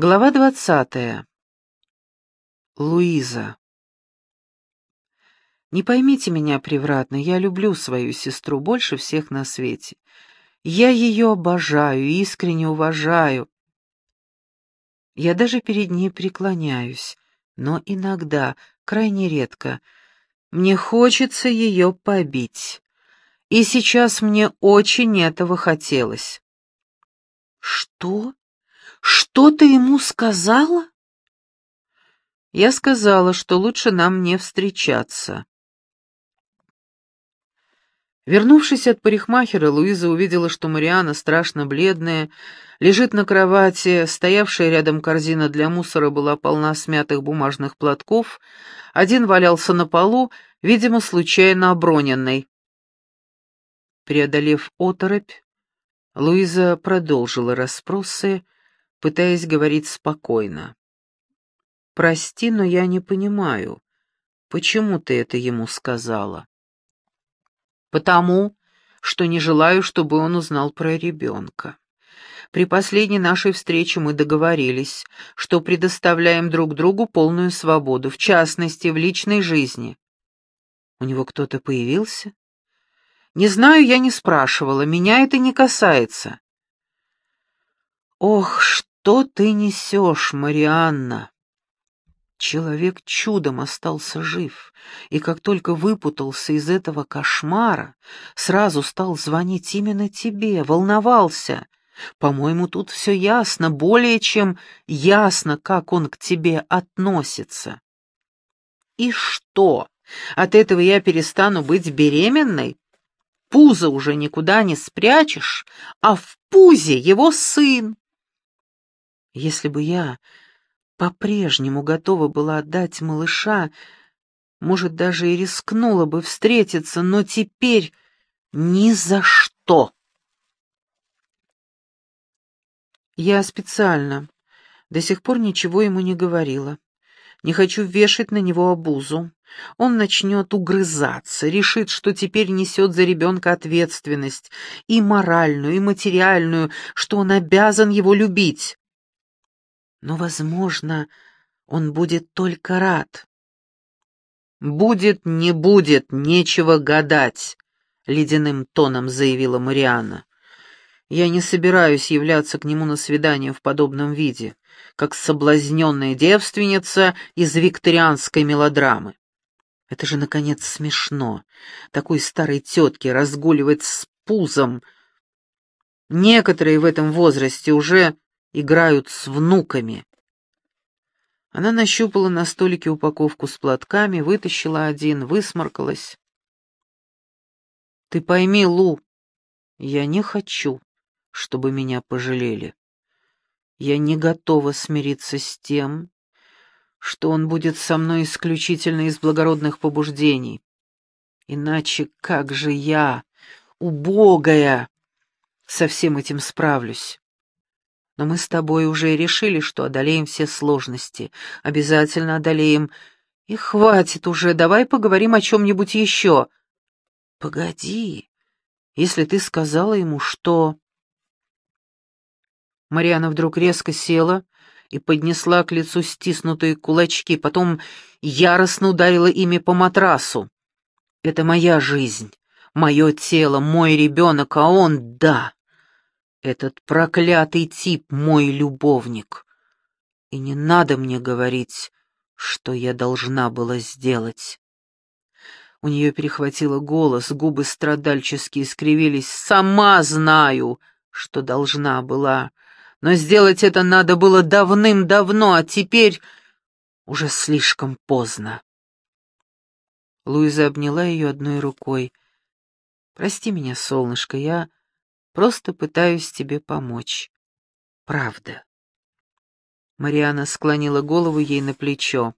Глава двадцатая. Луиза. Не поймите меня превратно, я люблю свою сестру больше всех на свете. Я ее обожаю, искренне уважаю. Я даже перед ней преклоняюсь, но иногда, крайне редко, мне хочется ее побить. И сейчас мне очень этого хотелось. Что? Что ты ему сказала? Я сказала, что лучше нам не встречаться. Вернувшись от парикмахера, Луиза увидела, что Мариана, страшно бледная, лежит на кровати, стоявшая рядом корзина для мусора была полна смятых бумажных платков, один валялся на полу, видимо, случайно оброненный. Преодолев оторопь, Луиза продолжила расспросы, пытаясь говорить спокойно. «Прости, но я не понимаю, почему ты это ему сказала?» «Потому, что не желаю, чтобы он узнал про ребенка. При последней нашей встрече мы договорились, что предоставляем друг другу полную свободу, в частности, в личной жизни. У него кто-то появился? Не знаю, я не спрашивала, меня это не касается. Ох, что ты несешь, Марианна? Человек чудом остался жив, и как только выпутался из этого кошмара, сразу стал звонить именно тебе, волновался. По-моему, тут все ясно, более чем ясно, как он к тебе относится. И что? От этого я перестану быть беременной? Пузо уже никуда не спрячешь, а в пузе его сын. Если бы я по-прежнему готова была отдать малыша, может, даже и рискнула бы встретиться, но теперь ни за что. Я специально до сих пор ничего ему не говорила. Не хочу вешать на него обузу. Он начнет угрызаться, решит, что теперь несет за ребенка ответственность, и моральную, и материальную, что он обязан его любить. Но, возможно, он будет только рад. «Будет, не будет, нечего гадать», — ледяным тоном заявила Марианна. «Я не собираюсь являться к нему на свидание в подобном виде, как соблазненная девственница из викторианской мелодрамы. Это же, наконец, смешно. Такой старой тетке разгуливать с пузом. Некоторые в этом возрасте уже играют с внуками. Она нащупала на столике упаковку с платками, вытащила один, высморкалась. «Ты пойми, Лу, я не хочу, чтобы меня пожалели. Я не готова смириться с тем, что он будет со мной исключительно из благородных побуждений. Иначе как же я, убогая, со всем этим справлюсь? Но мы с тобой уже решили, что одолеем все сложности. Обязательно одолеем. И хватит уже, давай поговорим о чем-нибудь еще. Погоди, если ты сказала ему, что... Мариана вдруг резко села и поднесла к лицу стиснутые кулачки, потом яростно ударила ими по матрасу. «Это моя жизнь, мое тело, мой ребенок, а он — да, этот проклятый тип мой любовник. И не надо мне говорить, что я должна была сделать. У нее перехватило голос, губы страдальчески искривились. «Сама знаю, что должна была, но сделать это надо было давным-давно, а теперь уже слишком поздно». Луиза обняла ее одной рукой. «Прости меня, солнышко, я Просто пытаюсь тебе помочь. Правда. Мариана склонила голову ей на плечо.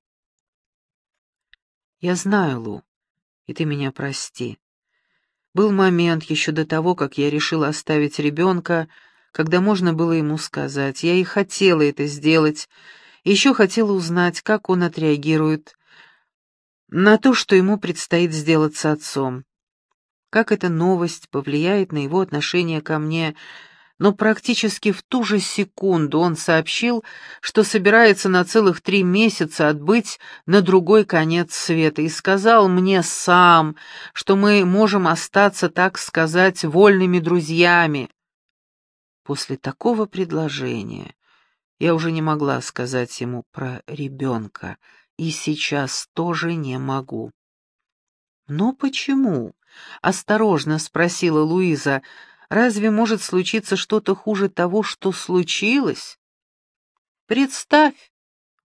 Я знаю, Лу, и ты меня прости. Был момент еще до того, как я решила оставить ребенка, когда можно было ему сказать. Я и хотела это сделать, еще хотела узнать, как он отреагирует на то, что ему предстоит сделать с отцом как эта новость повлияет на его отношение ко мне, но практически в ту же секунду он сообщил, что собирается на целых три месяца отбыть на другой конец света, и сказал мне сам, что мы можем остаться, так сказать, вольными друзьями. После такого предложения я уже не могла сказать ему про ребенка, и сейчас тоже не могу. «Но почему?» — осторожно спросила Луиза, — Разве может случиться что-то хуже того, что случилось? Представь,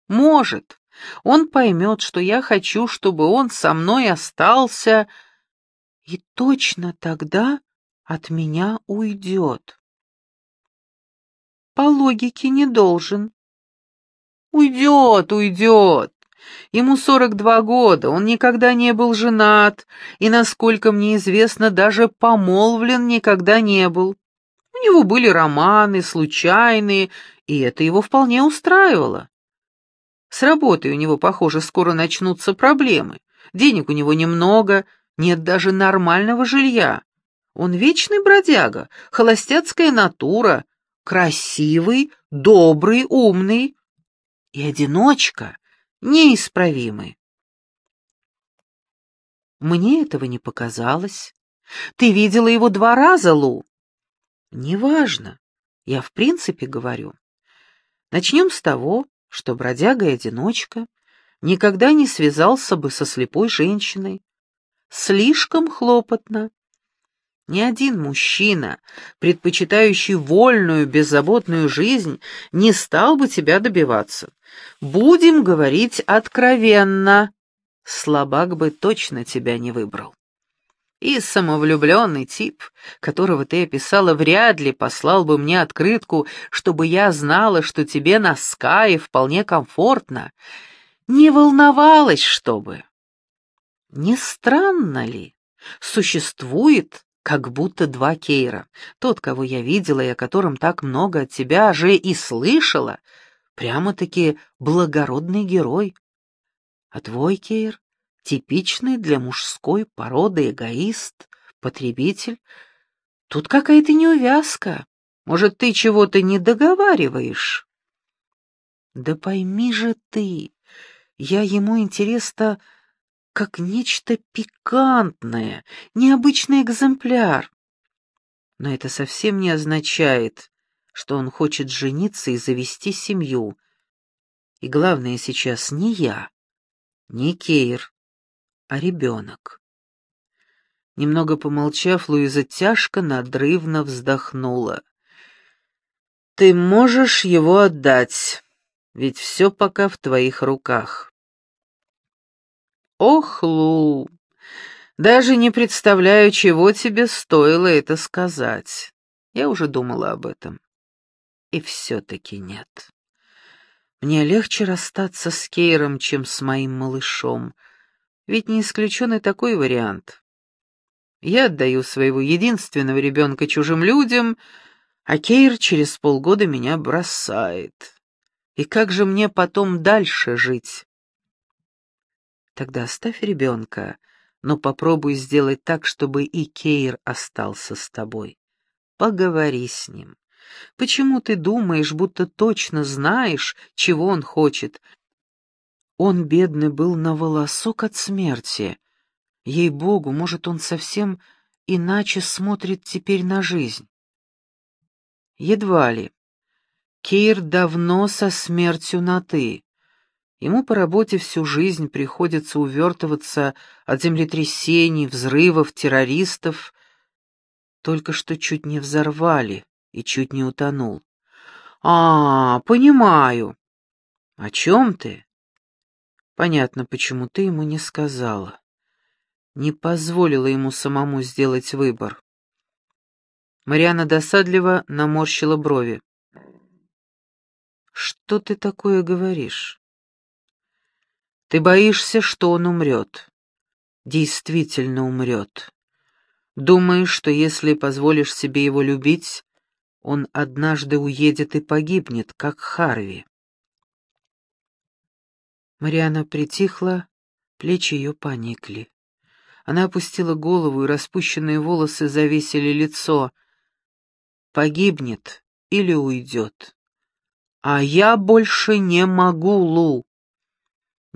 может. Он поймет, что я хочу, чтобы он со мной остался, и точно тогда от меня уйдет. По логике не должен. Уйдет, уйдет. Ему 42 года, он никогда не был женат, и, насколько мне известно, даже помолвлен никогда не был. У него были романы, случайные, и это его вполне устраивало. С работой у него, похоже, скоро начнутся проблемы. Денег у него немного, нет даже нормального жилья. Он вечный бродяга, холостяцкая натура, красивый, добрый, умный и одиночка, неисправимы. Мне этого не показалось. Ты видела его два раза, Лу? Неважно. Я в принципе говорю. Начнем с того, что бродяга и одиночка никогда не связался бы со слепой женщиной. Слишком хлопотно. Ни один мужчина, предпочитающий вольную, беззаботную жизнь, не стал бы тебя добиваться. Будем говорить откровенно. Слабак бы точно тебя не выбрал. И самовлюбленный тип, которого ты описала, вряд ли послал бы мне открытку, чтобы я знала, что тебе на Скае вполне комфортно. Не волновалась, чтобы. Не странно ли? Существует как будто два Кейра. Тот, кого я видела и о котором так много от тебя же и слышала, прямо-таки благородный герой. А твой Кейр — типичный для мужской породы эгоист, потребитель. Тут какая-то неувязка. Может, ты чего-то не договариваешь? Да пойми же ты, я ему интересно как нечто пикантное, необычный экземпляр. Но это совсем не означает, что он хочет жениться и завести семью. И главное сейчас не я, не Кейр, а ребенок. Немного помолчав, Луиза тяжко, надрывно вздохнула. «Ты можешь его отдать, ведь все пока в твоих руках. Ох, Лу, даже не представляю, чего тебе стоило это сказать. Я уже думала об этом. И все-таки нет. Мне легче расстаться с Кейром, чем с моим малышом. Ведь не исключен и такой вариант. Я отдаю своего единственного ребенка чужим людям, а Кейр через полгода меня бросает. И как же мне потом дальше жить? Тогда оставь ребенка, но попробуй сделать так, чтобы и Кейр остался с тобой. Поговори с ним. Почему ты думаешь, будто точно знаешь, чего он хочет? Он, бедный, был на волосок от смерти. Ей-богу, может, он совсем иначе смотрит теперь на жизнь. Едва ли. Кейр давно со смертью на «ты». Ему по работе всю жизнь приходится увертываться от землетрясений, взрывов, террористов. Только что чуть не взорвали и чуть не утонул. «А, понимаю». «О чем ты?» «Понятно, почему ты ему не сказала. Не позволила ему самому сделать выбор». Мариана досадливо наморщила брови. «Что ты такое говоришь?» Ты боишься, что он умрет. Действительно умрет. Думаешь, что если позволишь себе его любить, он однажды уедет и погибнет, как Харви. Мариана притихла, плечи ее поникли. Она опустила голову, и распущенные волосы завесили лицо. погибнет или уйдет. А я больше не могу, Лу.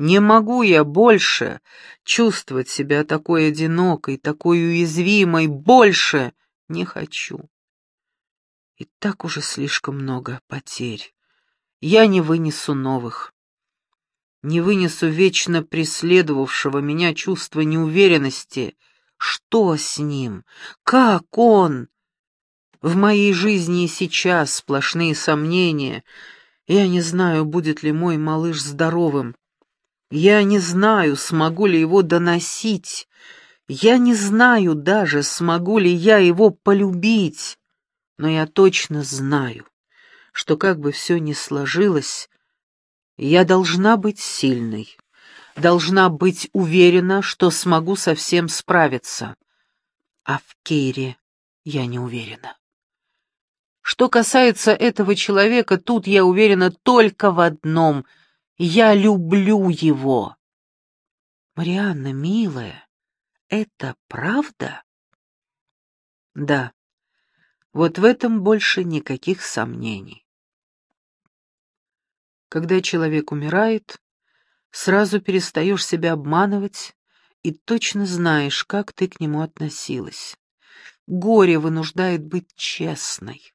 Не могу я больше чувствовать себя такой одинокой, такой уязвимой, больше не хочу. И так уже слишком много потерь. Я не вынесу новых. Не вынесу вечно преследовавшего меня чувства неуверенности. Что с ним? Как он? В моей жизни и сейчас сплошные сомнения. Я не знаю, будет ли мой малыш здоровым. Я не знаю, смогу ли его доносить. Я не знаю даже, смогу ли я его полюбить. Но я точно знаю, что как бы все ни сложилось, я должна быть сильной, должна быть уверена, что смогу со всем справиться. А в Кейре я не уверена. Что касается этого человека, тут я уверена только в одном — я люблю его. Марианна, милая, это правда? Да. Вот в этом больше никаких сомнений. Когда человек умирает, сразу перестаешь себя обманывать и точно знаешь, как ты к нему относилась. Горе вынуждает быть честной.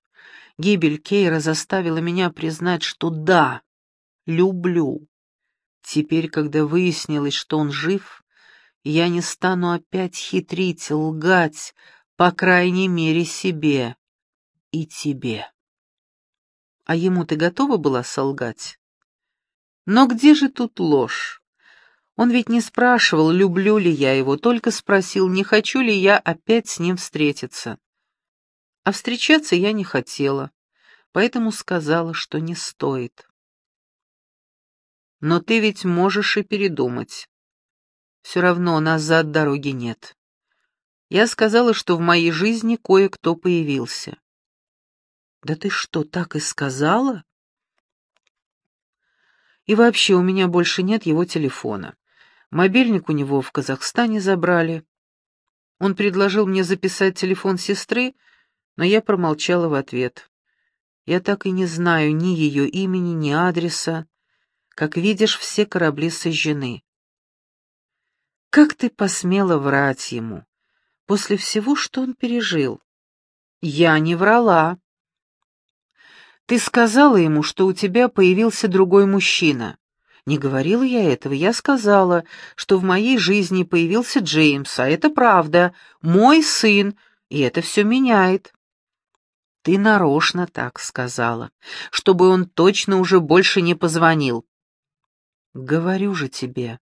Гибель Кейра заставила меня признать, что да, люблю. Теперь, когда выяснилось, что он жив, я не стану опять хитрить, лгать, по крайней мере, себе и тебе. А ему ты готова была солгать? Но где же тут ложь? Он ведь не спрашивал, люблю ли я его, только спросил, не хочу ли я опять с ним встретиться. А встречаться я не хотела, поэтому сказала, что не стоит. Но ты ведь можешь и передумать. Все равно назад дороги нет. Я сказала, что в моей жизни кое-кто появился. Да ты что, так и сказала? И вообще у меня больше нет его телефона. Мобильник у него в Казахстане забрали. Он предложил мне записать телефон сестры, но я промолчала в ответ. Я так и не знаю ни ее имени, ни адреса. Как видишь, все корабли сожжены. Как ты посмела врать ему, после всего, что он пережил? Я не врала. Ты сказала ему, что у тебя появился другой мужчина. Не говорила я этого, я сказала, что в моей жизни появился Джеймс, а это правда, мой сын, и это все меняет. Ты нарочно так сказала, чтобы он точно уже больше не позвонил. Говорю же тебе,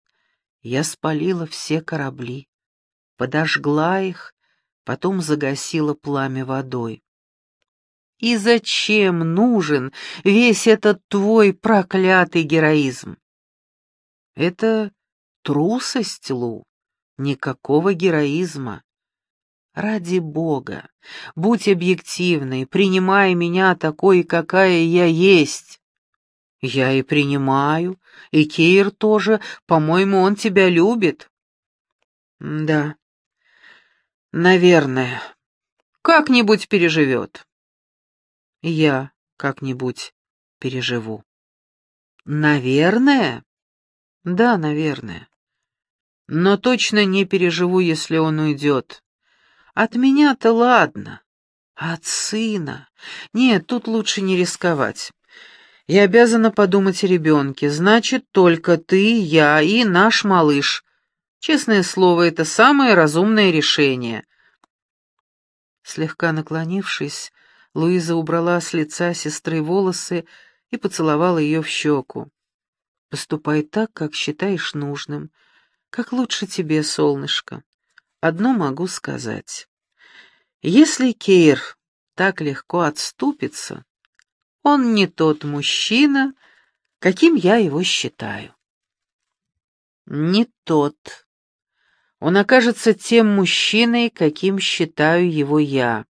я спалила все корабли, подожгла их, потом загасила пламя водой. И зачем нужен весь этот твой проклятый героизм? Это трусость, Лу, никакого героизма. Ради Бога, будь объективной, принимай меня такой, какая я есть. «Я и принимаю, и Кейр тоже, по-моему, он тебя любит». «Да, наверное, как-нибудь переживет». «Я как-нибудь переживу». «Наверное?» «Да, наверное. Но точно не переживу, если он уйдет. От меня-то ладно, от сына? Нет, тут лучше не рисковать». Я обязана подумать о ребенке. Значит, только ты, я и наш малыш. Честное слово, это самое разумное решение. Слегка наклонившись, Луиза убрала с лица сестры волосы и поцеловала ее в щеку. «Поступай так, как считаешь нужным. Как лучше тебе, солнышко. Одно могу сказать. Если Кейр так легко отступится, он не тот мужчина, каким я его считаю. Не тот. Он окажется тем мужчиной, каким считаю его я.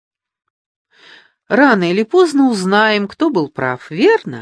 Рано или поздно узнаем, кто был прав, верно?